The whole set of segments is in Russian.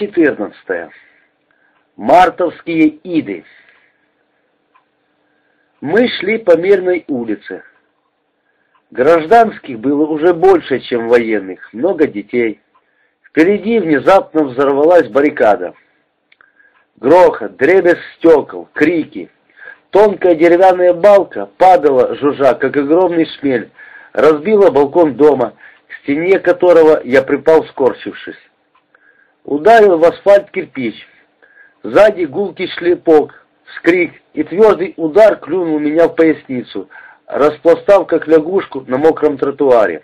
Глава 14. Мартовские иды. Мы шли по мирной улице. Гражданских было уже больше, чем военных, много детей. Впереди внезапно взорвалась баррикада. Грохот, дребезг стекол, крики. Тонкая деревянная балка падала, жужжа, как огромный шмель, разбила балкон дома, к стене которого я припал, скорчившись. Ударил в асфальт кирпич. Сзади гулкий шлепок, вскрик, и твердый удар клюнул меня в поясницу, распластав, как лягушку, на мокром тротуаре.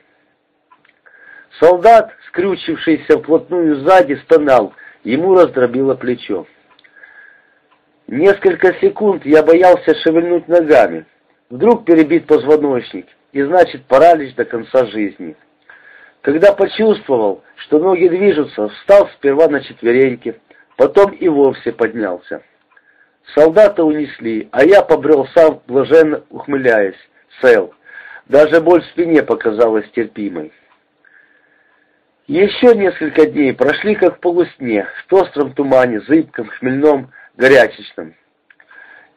Солдат, скрючившийся вплотную сзади, стонал, ему раздробило плечо. Несколько секунд я боялся шевельнуть ногами. Вдруг перебит позвоночник, и значит паралич до конца жизни. Когда почувствовал, что ноги движутся, встал сперва на четвереньки, потом и вовсе поднялся. Солдата унесли, а я побрел сам, блаженно ухмыляясь, цел. Даже боль в спине показалась терпимой. Еще несколько дней прошли как в полусне, в остром тумане, зыбком, хмельном, горячечном.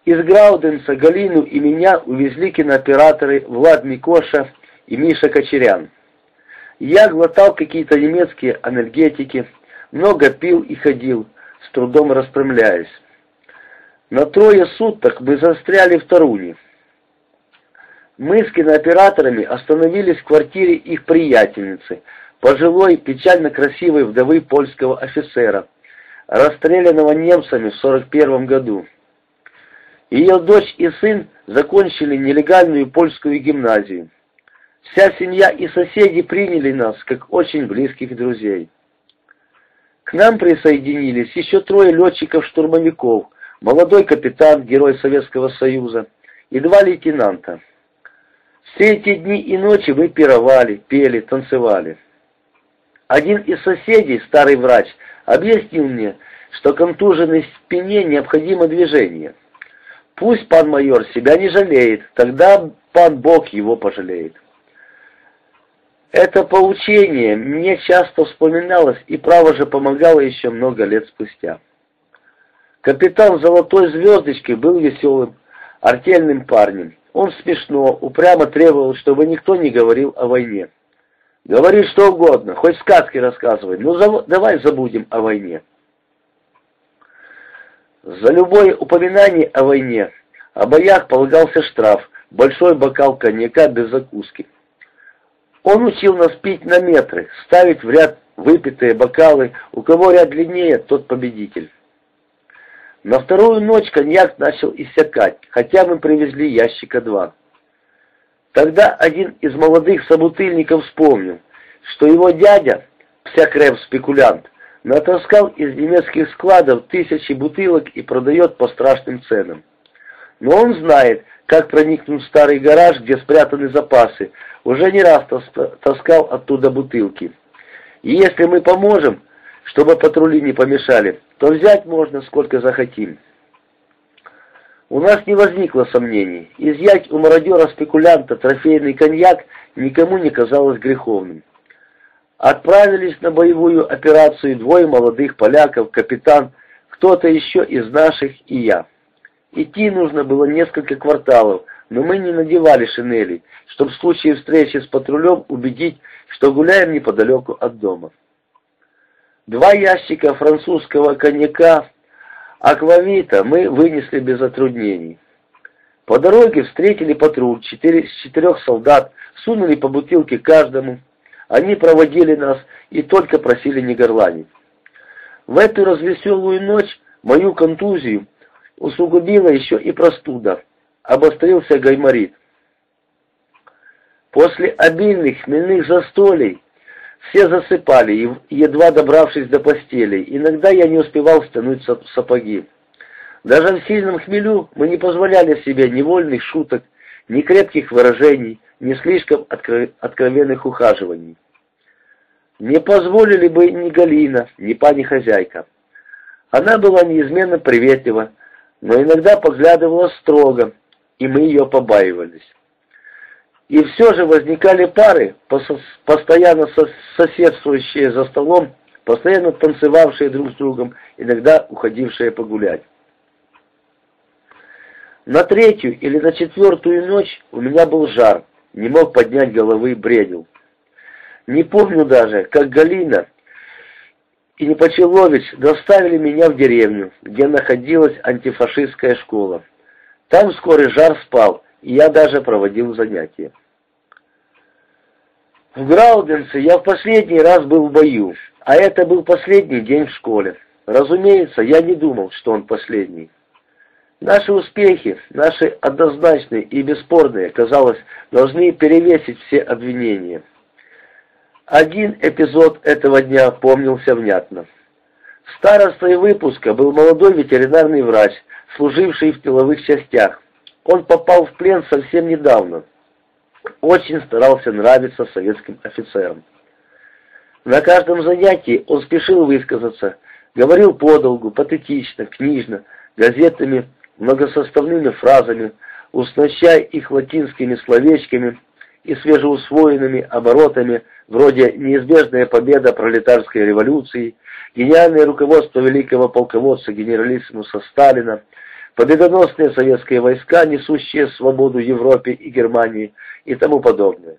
Из Грауденса Галину и меня увезли кинооператоры Влад Микоша и Миша Кочерян. Я глотал какие-то немецкие анальгетики, много пил и ходил, с трудом распрямляясь. На трое суток мы застряли в Таруне. Мы с кинооператорами остановились в квартире их приятельницы, пожилой, печально красивой вдовы польского офицера, расстрелянного немцами в 41 году. Ее дочь и сын закончили нелегальную польскую гимназию. Вся семья и соседи приняли нас, как очень близких друзей. К нам присоединились еще трое летчиков-штурмовиков, молодой капитан, герой Советского Союза, и два лейтенанта. Все эти дни и ночи мы пировали, пели, танцевали. Один из соседей, старый врач, объяснил мне, что контуженной спине необходимо движение. Пусть пан майор себя не жалеет, тогда пан Бог его пожалеет. Это поучение мне часто вспоминалось и право же помогало еще много лет спустя. Капитан Золотой Звездочки был веселым, артельным парнем. Он смешно, упрямо требовал, чтобы никто не говорил о войне. Говори что угодно, хоть сказки рассказывай, но за... давай забудем о войне. За любое упоминание о войне, о боях полагался штраф, большой бокал коньяка без закуски. Он учил нас пить на метры, ставить в ряд выпитые бокалы, у кого ряд длиннее, тот победитель. На вторую ночь коньяк начал иссякать, хотя мы привезли ящика два. Тогда один из молодых собутыльников вспомнил, что его дядя, псякрев-спекулянт, натаскал из немецких складов тысячи бутылок и продает по страшным ценам. Но он знает, как проникнуть в старый гараж, где спрятаны запасы, уже не раз таскал оттуда бутылки. И если мы поможем, чтобы патрули не помешали, то взять можно сколько захотим. У нас не возникло сомнений. Изъять у мародера-спекулянта трофейный коньяк никому не казалось греховным. Отправились на боевую операцию двое молодых поляков, капитан, кто-то еще из наших и я. Идти нужно было несколько кварталов, но мы не надевали шинели, чтобы в случае встречи с патрулем убедить, что гуляем неподалеку от дома. Два ящика французского коньяка аквавита мы вынесли без затруднений. По дороге встретили патруль, четыре, четырех солдат, сунули по бутылке каждому. Они проводили нас и только просили не горланить. В эту развеселую ночь мою контузию усугубила еще и простуда, обострился гайморит. После обильных хмельных застолий все засыпали, едва добравшись до постели. Иногда я не успевал стянуть сапоги. Даже в сильном хмелю мы не позволяли себе ни вольных шуток, ни крепких выражений, ни слишком откровенных ухаживаний. Не позволили бы ни Галина, ни пани-хозяйка. Она была неизменно приветлива, но иногда поглядывала строго, и мы ее побаивались. И все же возникали пары, постоянно соседствующие за столом, постоянно танцевавшие друг с другом, иногда уходившие погулять. На третью или на четвертую ночь у меня был жар, не мог поднять головы, бредил. Не помню даже, как Галина и Непочелович доставили меня в деревню, где находилась антифашистская школа. Там вскоре жар спал, и я даже проводил занятия. В Грауденце я в последний раз был в бою, а это был последний день в школе. Разумеется, я не думал, что он последний. Наши успехи, наши однозначные и бесспорные, казалось, должны перевесить все обвинения. Один эпизод этого дня помнился внятно. Старостой выпуска был молодой ветеринарный врач, служивший в тыловых частях. Он попал в плен совсем недавно. Очень старался нравиться советским офицерам. На каждом занятии он спешил высказаться, говорил подолгу, патетично, книжно, газетами, многосоставными фразами, уснащая их латинскими словечками и свежеусвоенными оборотами, вроде «неизбежная победа пролетарской революции», «гениальное руководство великого полководца генералиссимуса Сталина», победоносные советские войска, несущие свободу Европе и Германии и тому подобное.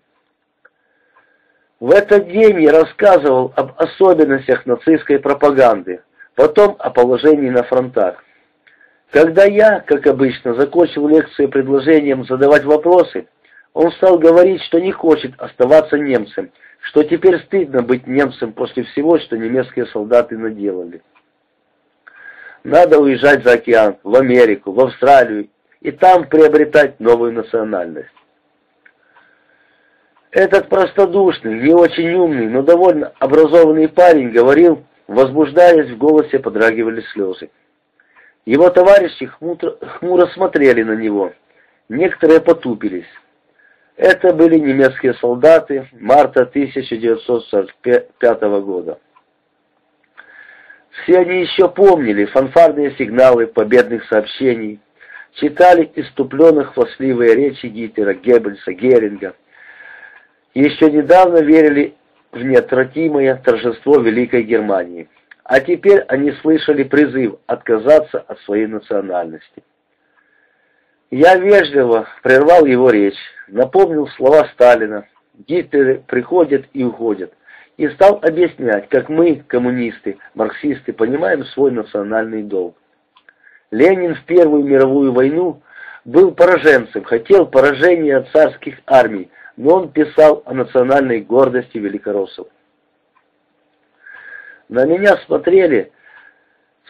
В этот день я рассказывал об особенностях нацистской пропаганды, потом о положении на фронтах. Когда я, как обычно, закончил лекцию предложением задавать вопросы, он стал говорить, что не хочет оставаться немцем, что теперь стыдно быть немцем после всего, что немецкие солдаты наделали. Надо уезжать за океан, в Америку, в Австралию, и там приобретать новую национальность. Этот простодушный, не очень умный, но довольно образованный парень говорил, возбуждаясь, в голосе подрагивали слезы. Его товарищи хмуро, смотрели на него, некоторые потупились. Это были немецкие солдаты марта 1945 года. Все они еще помнили фанфарные сигналы победных сообщений, читали иступленных хвастливые речи Гитлера, Геббельса, Геринга. Еще недавно верили в неотвратимое торжество Великой Германии. А теперь они слышали призыв отказаться от своей национальности. Я вежливо прервал его речь, напомнил слова Сталина. Гитлеры приходят и уходят и стал объяснять, как мы, коммунисты, марксисты, понимаем свой национальный долг. Ленин в Первую мировую войну был пораженцем, хотел поражения царских армий, но он писал о национальной гордости великороссов. На меня смотрели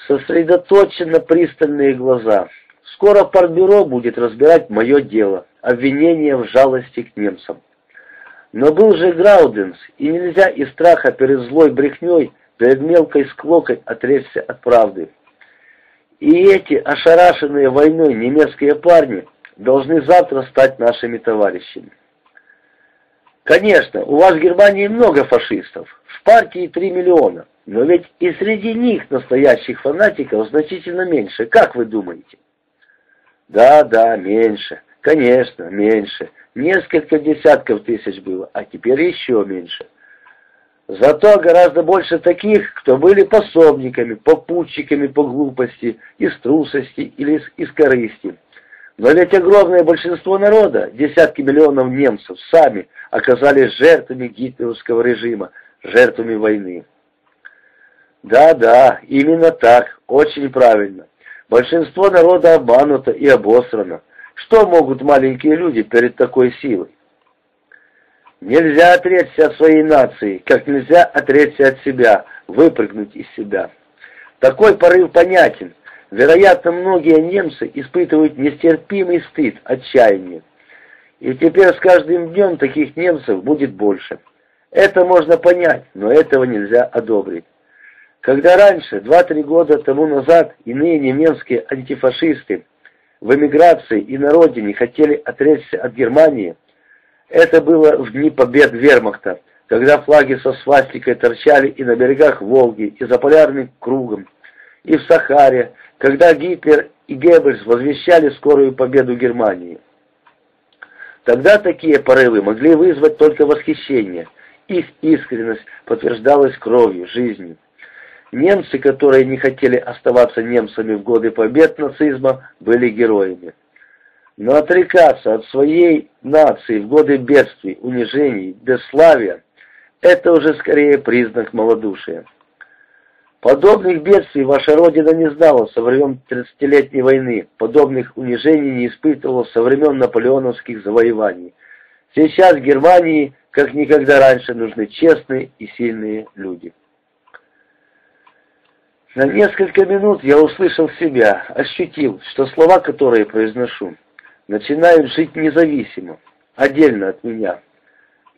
сосредоточенно пристальные глаза. Скоро партбюро будет разбирать мое дело, обвинение в жалости к немцам. Но был же Грауденс, и нельзя из страха перед злой брехней, перед мелкой склокой отречься от правды. И эти ошарашенные войной немецкие парни должны завтра стать нашими товарищами. Конечно, у вас в Германии много фашистов, в партии 3 миллиона, но ведь и среди них настоящих фанатиков значительно меньше, как вы думаете? Да, да, меньше, конечно, меньше. Несколько десятков тысяч было, а теперь еще меньше. Зато гораздо больше таких, кто были пособниками, попутчиками по глупости, из трусости или из корысти. Но ведь огромное большинство народа, десятки миллионов немцев, сами оказались жертвами гитлеровского режима, жертвами войны. Да-да, именно так, очень правильно. Большинство народа обмануто и обосрано. Что могут маленькие люди перед такой силой? Нельзя отречься от своей нации, как нельзя отречься от себя, выпрыгнуть из себя. Такой порыв понятен. Вероятно, многие немцы испытывают нестерпимый стыд, отчаяние. И теперь с каждым днем таких немцев будет больше. Это можно понять, но этого нельзя одобрить. Когда раньше, два-три года тому назад, иные немецкие антифашисты в эмиграции и на родине хотели отречься от Германии, это было в дни побед вермахта, когда флаги со свастикой торчали и на берегах Волги, и за полярным кругом, и в Сахаре, когда Гитлер и Геббельс возвещали скорую победу Германии. Тогда такие порывы могли вызвать только восхищение. Их искренность подтверждалась кровью, жизнью. Немцы, которые не хотели оставаться немцами в годы побед нацизма, были героями. Но отрекаться от своей нации в годы бедствий, унижений, бесславия – это уже скорее признак малодушия. Подобных бедствий ваша Родина не знала со времен Тридцатилетней войны, подобных унижений не испытывала со времен наполеоновских завоеваний. Сейчас Германии, как никогда раньше, нужны честные и сильные люди. На несколько минут я услышал себя, ощутил, что слова, которые произношу, начинают жить независимо, отдельно от меня.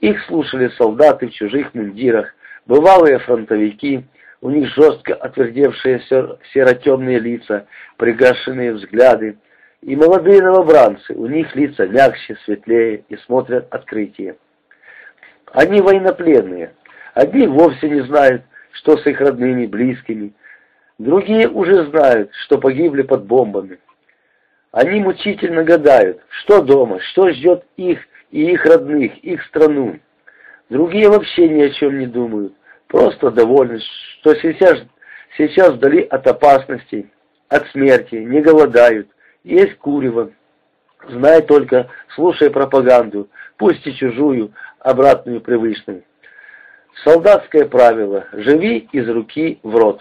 Их слушали солдаты в чужих мундирах, бывалые фронтовики, у них жестко отвердевшие серо-темные лица, пригашенные взгляды, и молодые новобранцы, у них лица мягче, светлее и смотрят открытие. Они военнопленные, одни вовсе не знают, что с их родными, близкими, Другие уже знают, что погибли под бомбами. Они мучительно гадают, что дома, что ждет их и их родных, их страну. Другие вообще ни о чем не думают, просто довольны, что сейчас, сейчас вдали от опасностей, от смерти, не голодают, есть курево. Знай только, слушай пропаганду, пусть и чужую, обратную привычную. Солдатское правило – живи из руки в рот.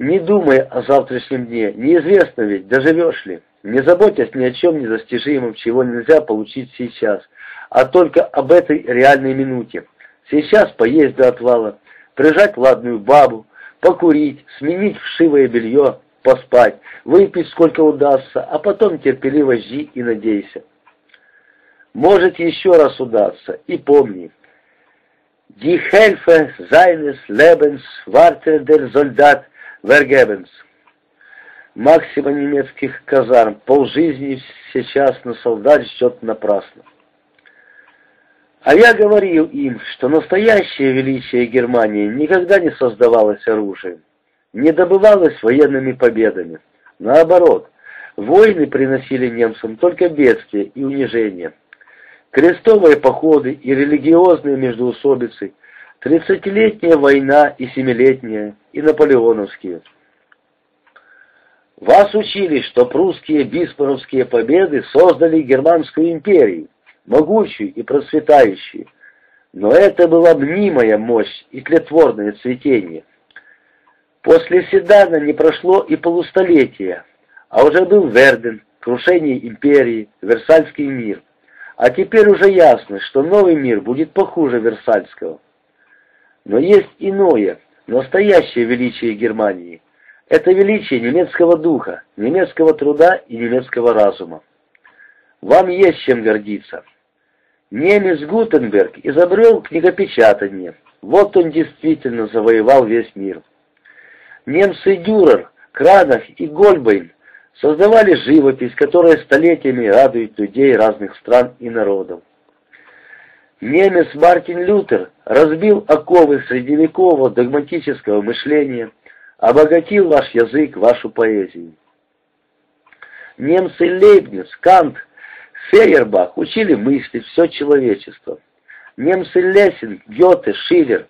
Не думай о завтрашнем дне, неизвестно ведь, доживешь ли. Не заботясь ни о чем недостижимом, чего нельзя получить сейчас, а только об этой реальной минуте. Сейчас поесть до отвала, прижать ладную бабу, покурить, сменить вшивое белье, поспать, выпить сколько удастся, а потом терпеливо жди и надейся. Может еще раз удастся, и помни. Die Helfe seines Lebens warte der Soldat Вергебенс. Максима немецких казарм. Полжизни сейчас на солдат ждет напрасно. А я говорил им, что настоящее величие Германии никогда не создавалось оружием, не добывалось военными победами. Наоборот, войны приносили немцам только бедствия и унижения. Крестовые походы и религиозные междоусобицы Тридцатилетняя война и семилетняя, и наполеоновские. Вас учили, что прусские бисмаровские победы создали Германскую империю, могучую и процветающую. Но это была мнимая мощь и тлетворное цветение. После Седана не прошло и полустолетия, а уже был Верден, крушение империи, Версальский мир. А теперь уже ясно, что новый мир будет похуже Версальского. Но есть иное, настоящее величие Германии. Это величие немецкого духа, немецкого труда и немецкого разума. Вам есть чем гордиться. Немец Гутенберг изобрел книгопечатание. Вот он действительно завоевал весь мир. Немцы Дюрер, Кранах и Гольбейн создавали живопись, которая столетиями радует людей разных стран и народов. Немец Мартин Лютер разбил оковы средневекового догматического мышления, обогатил ваш язык, вашу поэзию. Немцы Лейбниц, Кант, Фейербах учили мыслить все человечество. Немцы Лессинг, Гёте, Шиллер,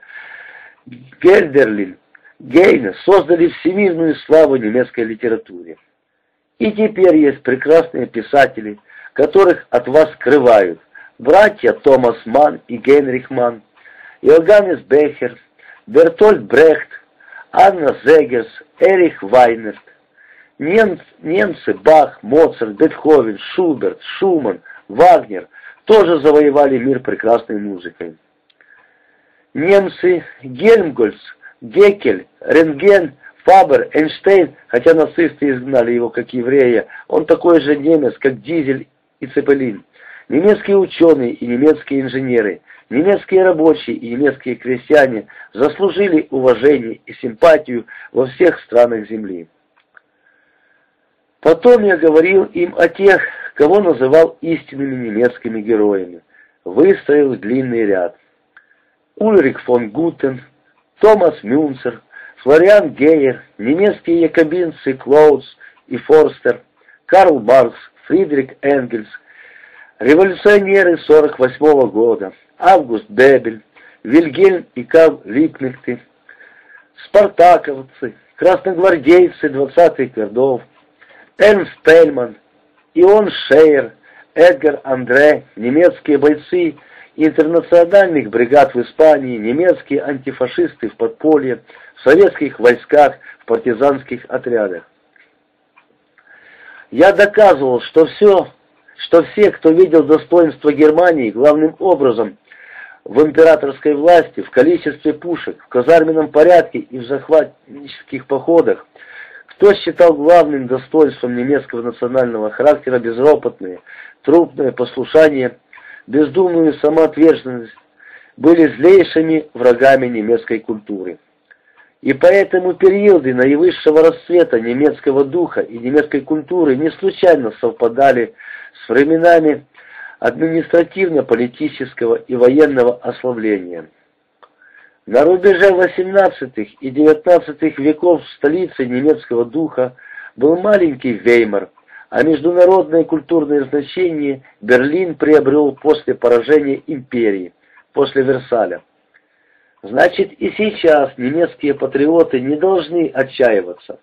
Гельдерлин, Гейне создали всемирную славу немецкой литературе. И теперь есть прекрасные писатели, которых от вас скрывают, братья Томас Ман и Генрих Ман, Иоганнес Бехер, Бертольд Брехт, Анна Зегерс, Эрих Вайнерт, немцы, Бах, Моцарт, Бетховен, Шуберт, Шуман, Вагнер тоже завоевали мир прекрасной музыкой. Немцы Гельмгольц, Гекель, Рентген, Фабер, Эйнштейн, хотя нацисты изгнали его как еврея, он такой же немец, как Дизель и Цепелин. Немецкие ученые и немецкие инженеры, немецкие рабочие и немецкие крестьяне заслужили уважение и симпатию во всех странах Земли. Потом я говорил им о тех, кого называл истинными немецкими героями. Выстроил длинный ряд. Ульрих фон Гуттен, Томас Мюнцер, Флориан Гейер, немецкие якобинцы Клоотс и Форстер, Карл Маркс, Фридрих Энгельс, Революционеры 48 -го года, Август Бебель, Вильгельм и Карл Липнехты, спартаковцы, красногвардейцы 20-х годов, Эрнст Тельман, Ион Шейер, Эдгар Андре, немецкие бойцы интернациональных бригад в Испании, немецкие антифашисты в подполье, в советских войсках, в партизанских отрядах. Я доказывал, что все, что все, кто видел достоинство Германии, главным образом в императорской власти, в количестве пушек, в казарменном порядке и в захватнических походах, кто считал главным достоинством немецкого национального характера безропотное, трупное послушание, бездумную самоотверженность, были злейшими врагами немецкой культуры. И поэтому периоды наивысшего расцвета немецкого духа и немецкой культуры не случайно совпадали с временами административно-политического и военного ослабления. На рубеже XVIII и XIX веков в столице немецкого духа был маленький Веймар, а международное культурное значение Берлин приобрел после поражения империи, после Версаля. Значит, и сейчас немецкие патриоты не должны отчаиваться.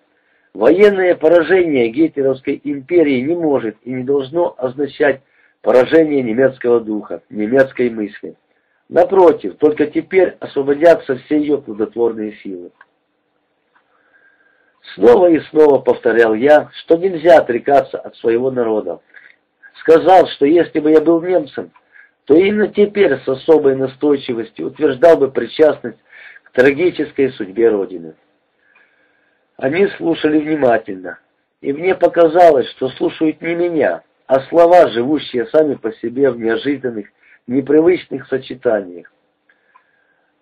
Военное поражение гитлеровской империи не может и не должно означать поражение немецкого духа, немецкой мысли. Напротив, только теперь освободятся все ее плодотворные силы. Снова и снова повторял я, что нельзя отрекаться от своего народа. Сказал, что если бы я был немцем, то именно теперь с особой настойчивостью утверждал бы причастность к трагической судьбе Родины. Они слушали внимательно, и мне показалось, что слушают не меня, а слова, живущие сами по себе в неожиданных, непривычных сочетаниях.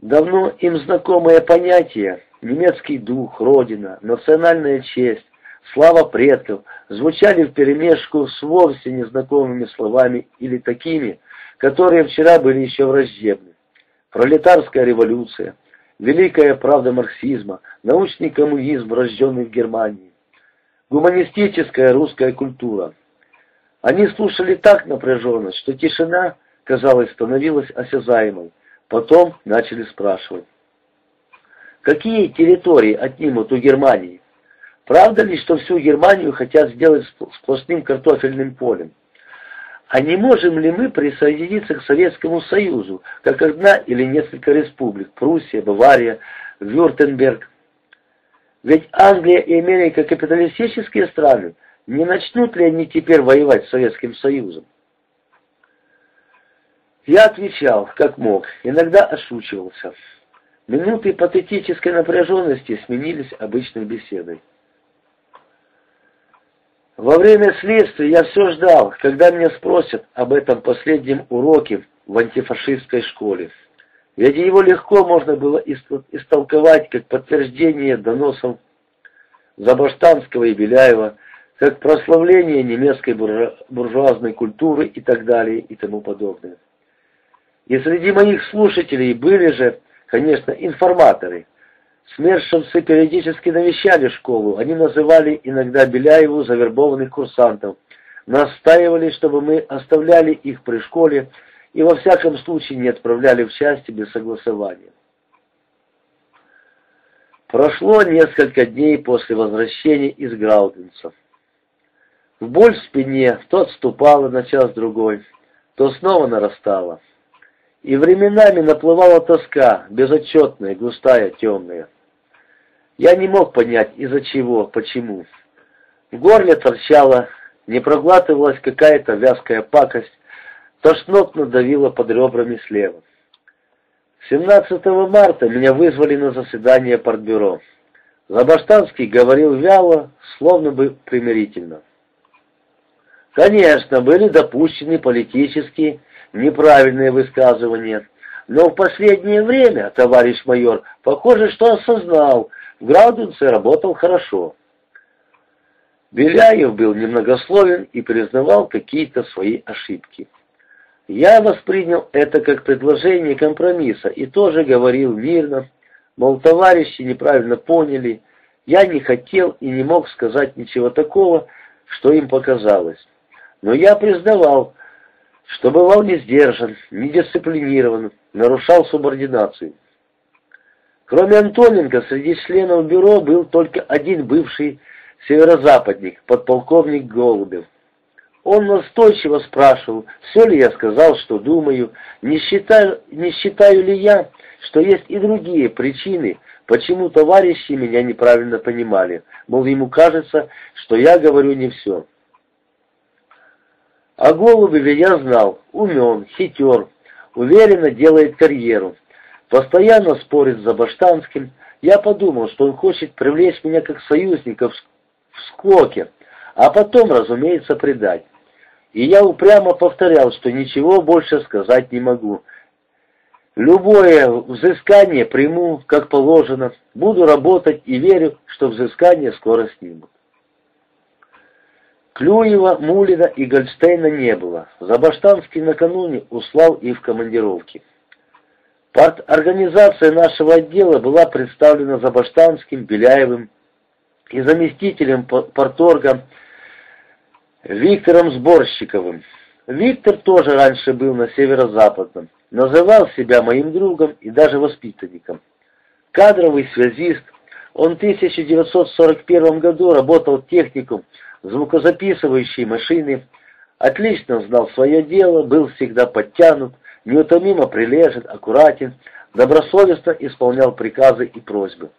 Давно им знакомое понятие немецкий дух, родина, национальная честь, слава предков звучали вперемешку с вовсе незнакомыми словами или такими, которые вчера были еще враждебны. Пролетарская революция, великая правда марксизма, научный коммунизм, рожденный в Германии, гуманистическая русская культура. Они слушали так напряженно, что тишина казалось, становилась осязаемой. Потом начали спрашивать. Какие территории отнимут у Германии? Правда ли, что всю Германию хотят сделать сплошным картофельным полем? А не можем ли мы присоединиться к Советскому Союзу, как одна или несколько республик, Пруссия, Бавария, Вюртемберг? Ведь Англия и Америка капиталистические страны, не начнут ли они теперь воевать с Советским Союзом? Я отвечал, как мог, иногда ошучивался. Минуты патетической напряженности сменились обычной беседой. Во время следствия я все ждал, когда меня спросят об этом последнем уроке в антифашистской школе. Ведь его легко можно было истолковать как подтверждение доносов Забаштанского и Беляева, как прославление немецкой буржуазной культуры и так далее и тому подобное. И среди моих слушателей были же, конечно, информаторы. Смершевцы периодически навещали школу, они называли иногда Беляеву завербованных курсантов, настаивали, чтобы мы оставляли их при школе и во всяком случае не отправляли в части без согласования. Прошло несколько дней после возвращения из Грауденца. Боль в спине то отступала на час-другой, то снова нарастала и временами наплывала тоска, безотчетная, густая, темная. Я не мог понять, из-за чего, почему. В горле торчала, не проглатывалась какая-то вязкая пакость, тошнотно давила под ребрами слева. 17 марта меня вызвали на заседание партбюро. Забаштанский говорил вяло, словно бы примирительно. Конечно, были допущены политические неправильные высказывания. Но в последнее время, товарищ майор, похоже, что осознал, в Грауденце работал хорошо. Беляев был немногословен и признавал какие-то свои ошибки. Я воспринял это как предложение компромисса и тоже говорил мирно, мол, товарищи неправильно поняли, я не хотел и не мог сказать ничего такого, что им показалось. Но я признавал, что бывал не сдержан, не дисциплинирован, нарушал субординацию. Кроме Антоненко, среди членов бюро был только один бывший северозападник, подполковник Голубев. Он настойчиво спрашивал, все ли я сказал, что думаю, не считаю, не считаю ли я, что есть и другие причины, почему товарищи меня неправильно понимали, мол, ему кажется, что я говорю не все. О Голубеве я знал, умен, хитер, уверенно делает карьеру, постоянно спорит с Забаштанским. Я подумал, что он хочет привлечь меня как союзника в склоке, а потом, разумеется, предать. И я упрямо повторял, что ничего больше сказать не могу. Любое взыскание приму, как положено, буду работать и верю, что взыскание скоро снимут. Клюева, Мулина и Гольдштейна не было. Забаштанский накануне услал их в командировки. Парторганизация нашего отдела была представлена Забаштанским, Беляевым и заместителем порторга Виктором Сборщиковым. Виктор тоже раньше был на северо-западном, называл себя моим другом и даже воспитанником. Кадровый связист, он в 1941 году работал техником звукозаписывающей машины, отлично знал свое дело, был всегда подтянут, неутомимо прилежен, аккуратен, добросовестно исполнял приказы и просьбы.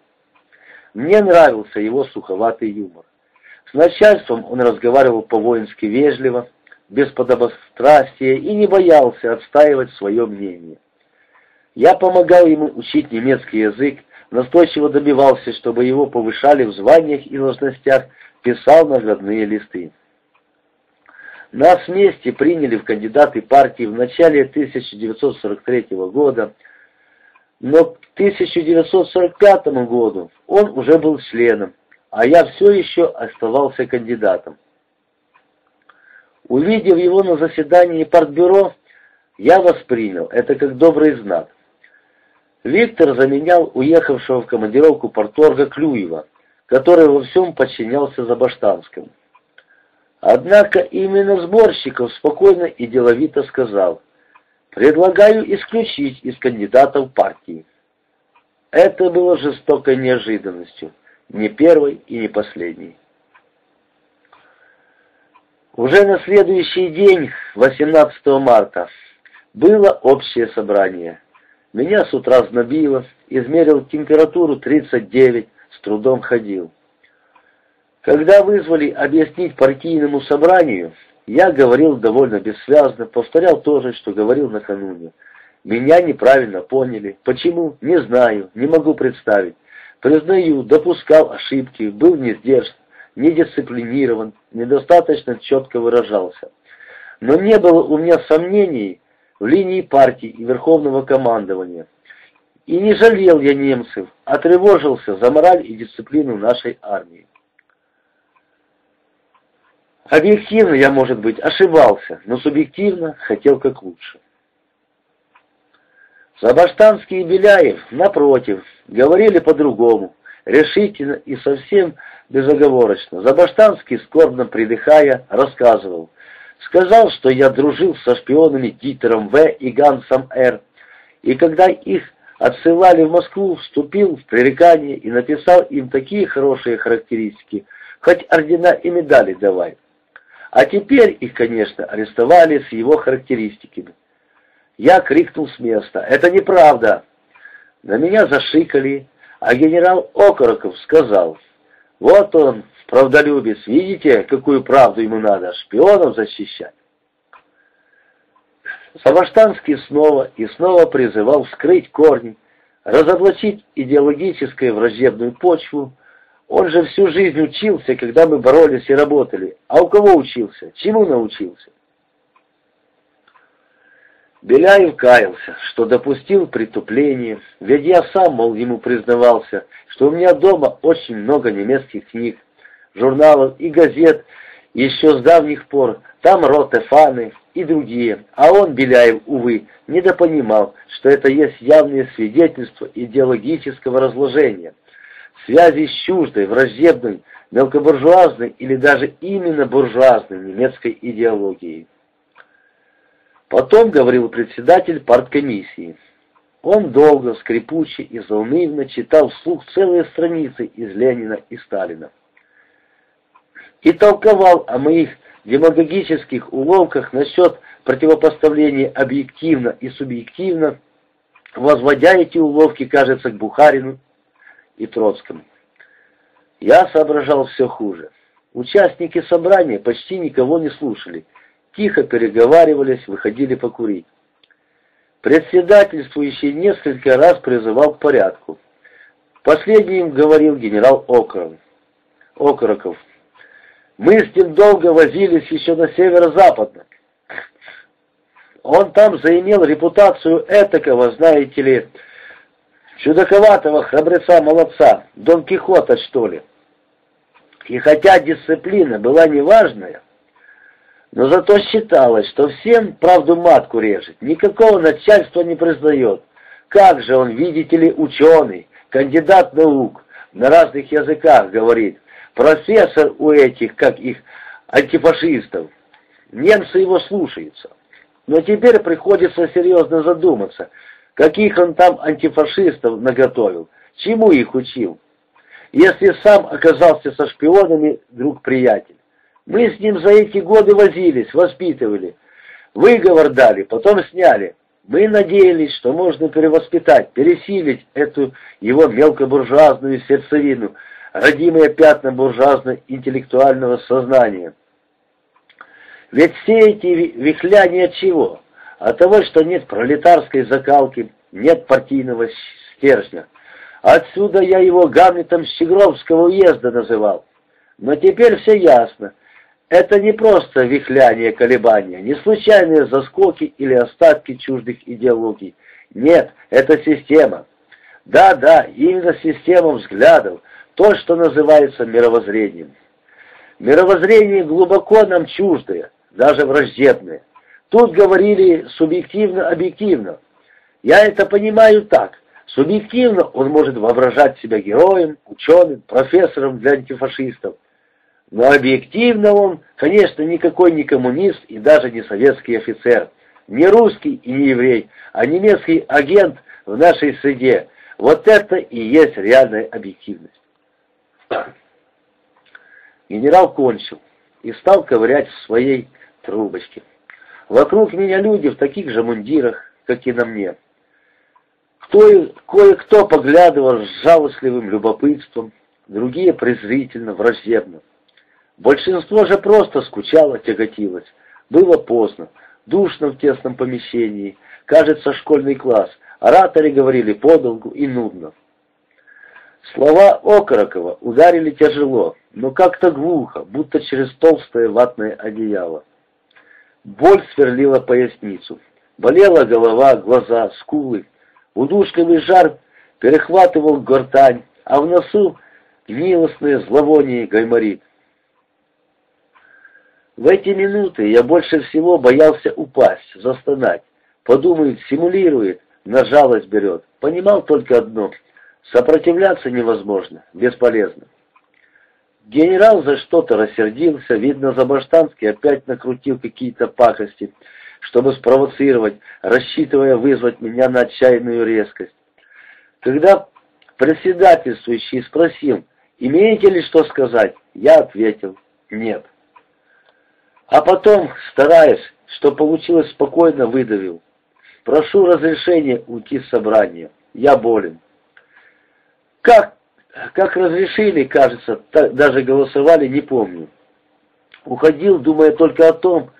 Мне нравился его суховатый юмор. С начальством он разговаривал по-воински вежливо, без подобострастия и не боялся отстаивать свое мнение. Я помогал ему учить немецкий язык, настойчиво добивался, чтобы его повышали в званиях и должностях, писал наградные листы. Нас вместе приняли в кандидаты партии в начале 1943 года, но к 1945 году он уже был членом, а я все еще оставался кандидатом. Увидев его на заседании партбюро, я воспринял это как добрый знак. Виктор заменял уехавшего в командировку порторга Клюева, который во всем подчинялся Забаштанскому. Однако именно Сборщиков спокойно и деловито сказал, «Предлагаю исключить из кандидатов партии». Это было жестокой неожиданностью, не первой и не последней. Уже на следующий день, 18 марта, было общее собрание. Меня с утра знобило, измерил температуру 39, с трудом ходил. Когда вызвали объяснить партийному собранию, я говорил довольно бессвязно, повторял то же, что говорил накануне. Меня неправильно поняли. Почему? Не знаю, не могу представить. Признаю, допускал ошибки, был не сдержан, не дисциплинирован, недостаточно четко выражался. Но не было у меня сомнений в линии партии и верховного командования. И не жалел я немцев, а тревожился за мораль и дисциплину нашей армии. Объективно я, может быть, ошибался, но субъективно хотел как лучше. Забаштанский и Беляев, напротив, говорили по-другому, решительно и совсем безоговорочно. Забаштанский, скорбно придыхая, рассказывал. Сказал, что я дружил со шпионами Дитером В. и Гансом Р. И когда их отсылали в Москву, вступил в пререкание и написал им такие хорошие характеристики, хоть ордена и медали давай. А теперь их, конечно, арестовали с его характеристиками. Я крикнул с места. «Это неправда!» На меня зашикали, а генерал Окороков сказал. «Вот он, правдолюбец, видите, какую правду ему надо, шпионов защищать!» Саваштанский снова и снова призывал вскрыть корни, разоблачить идеологическую враждебную почву. Он же всю жизнь учился, когда мы боролись и работали. А у кого учился? Чему научился? Беляев каялся, что допустил преступление, ведь я сам, мол, ему признавался, что у меня дома очень много немецких книг, журналов и газет, еще с давних пор, там Ротефаны и другие, а он, Беляев, увы, недопонимал, что это есть явные свидетельства идеологического разложения, связи с чуждой, враждебной, мелкобуржуазной или даже именно буржуазной немецкой идеологией. Потом говорил председатель парткомиссии. Он долго, скрипуче и заунывно читал вслух целые страницы из Ленина и Сталина. И толковал о моих демагогических уловках насчет противопоставления объективно и субъективно, возводя эти уловки, кажется, к Бухарину и Троцкому. Я соображал все хуже. Участники собрания почти никого не слушали, тихо переговаривались, выходили покурить. Председательствующий несколько раз призывал к порядку. Последним говорил генерал Окоров. Окороков. Мы с ним долго возились еще на северо-западном. Он там заимел репутацию этакого, знаете ли, чудаковатого храбреца-молодца, Дон Кихота, что ли. И хотя дисциплина была неважная, но зато считалось, что всем правду матку режет, никакого начальства не признает. Как же он, видите ли, ученый, кандидат наук, на разных языках говорит, профессор у этих, как их, антифашистов. Немцы его слушаются. Но теперь приходится серьезно задуматься, каких он там антифашистов наготовил, чему их учил. Если сам оказался со шпионами, друг-приятель. Мы с ним за эти годы возились, воспитывали. Выговор дали, потом сняли. Мы надеялись, что можно перевоспитать, пересилить эту его мелкобуржуазную сердцевину, родимые пятна буржуазно-интеллектуального сознания. Ведь все эти вихляния чего? От того, что нет пролетарской закалки, нет партийного стержня. Отсюда я его Гамлетом Щегровского уезда называл. Но теперь все ясно. Это не просто вихляние, колебания, не случайные заскоки или остатки чуждых идеологий. Нет, это система. Да-да, именно система взглядов, то, что называется мировоззрением. Мировоззрение глубоко нам чуждое, даже враждебное. Тут говорили субъективно-объективно. Я это понимаю так. Субъективно он может воображать себя героем, ученым, профессором для антифашистов. Но объективно он, конечно, никакой не коммунист и даже не советский офицер, не русский и не еврей, а немецкий агент в нашей среде. Вот это и есть реальная объективность. Генерал кончил и стал ковырять в своей трубочке. Вокруг меня люди в таких же мундирах, как и на мне. Кое-кто поглядывал с жалостливым любопытством, другие презрительно, враждебно. Большинство же просто скучало, тяготилось. Было поздно, душно в тесном помещении, кажется, школьный класс. Ораторы говорили подолгу и нудно. Слова Окорокова ударили тяжело, но как-то глухо, будто через толстое ватное одеяло. Боль сверлила поясницу. Болела голова, глаза, скулы. Удушливый жар перехватывал гортань, а в носу милостное зловоние гайморит. В эти минуты я больше всего боялся упасть, застонать. Подумает, симулирует, на жалость берет. Понимал только одно — сопротивляться невозможно, бесполезно. Генерал за что-то рассердился, видно, Забаштанский опять накрутил какие-то пакости, чтобы спровоцировать, рассчитывая вызвать меня на отчаянную резкость. Когда председательствующий спросил, имеете ли что сказать, я ответил «нет». А потом, стараясь, что получилось спокойно, выдавил. Прошу разрешения уйти с собрания. Я болен. Как, как разрешили, кажется, даже голосовали, не помню. Уходил, думая только о том,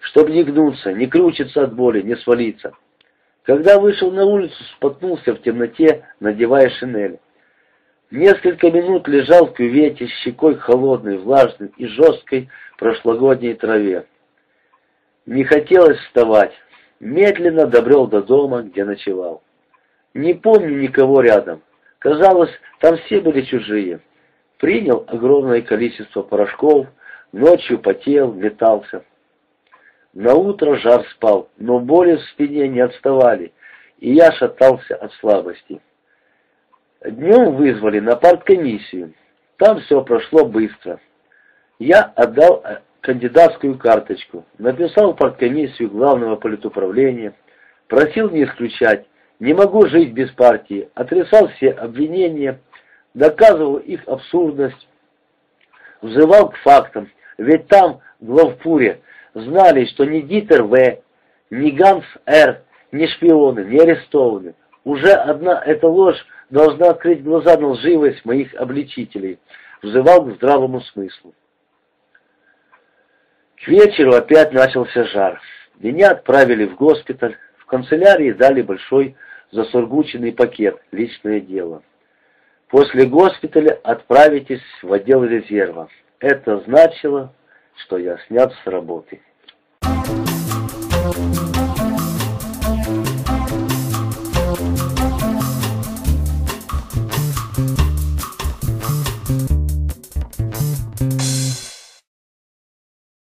чтобы не гнуться, не крючиться от боли, не свалиться. Когда вышел на улицу, споткнулся в темноте, надевая шинель. Несколько минут лежал в кювете, щекой холодной, влажной и жесткой прошлогодней траве. Не хотелось вставать. Медленно добрел до дома, где ночевал. Не помню никого рядом. Казалось, там все были чужие. Принял огромное количество порошков, ночью потел, метался. На утро жар спал, но боли в спине не отставали, и я шатался от слабости. Днем вызвали на парткомиссию. Там все прошло быстро. Я отдал э, кандидатскую карточку, написал в парткомиссию главного политуправления, просил не исключать Не могу жить без партии. Отрицал все обвинения, доказывал их абсурдность, взывал к фактам. Ведь там, в главпуре, знали, что ни Дитер В., ни Ганс Р., ни шпионы, ни арестованы. Уже одна эта ложь должна открыть глаза на лживость моих обличителей. Взывал к здравому смыслу. К вечеру опять начался жар. Меня отправили в госпиталь. Канцелярии дали большой засургученный пакет «Личное дело». После госпиталя отправитесь в отдел резерва. Это значило, что я снят с работы.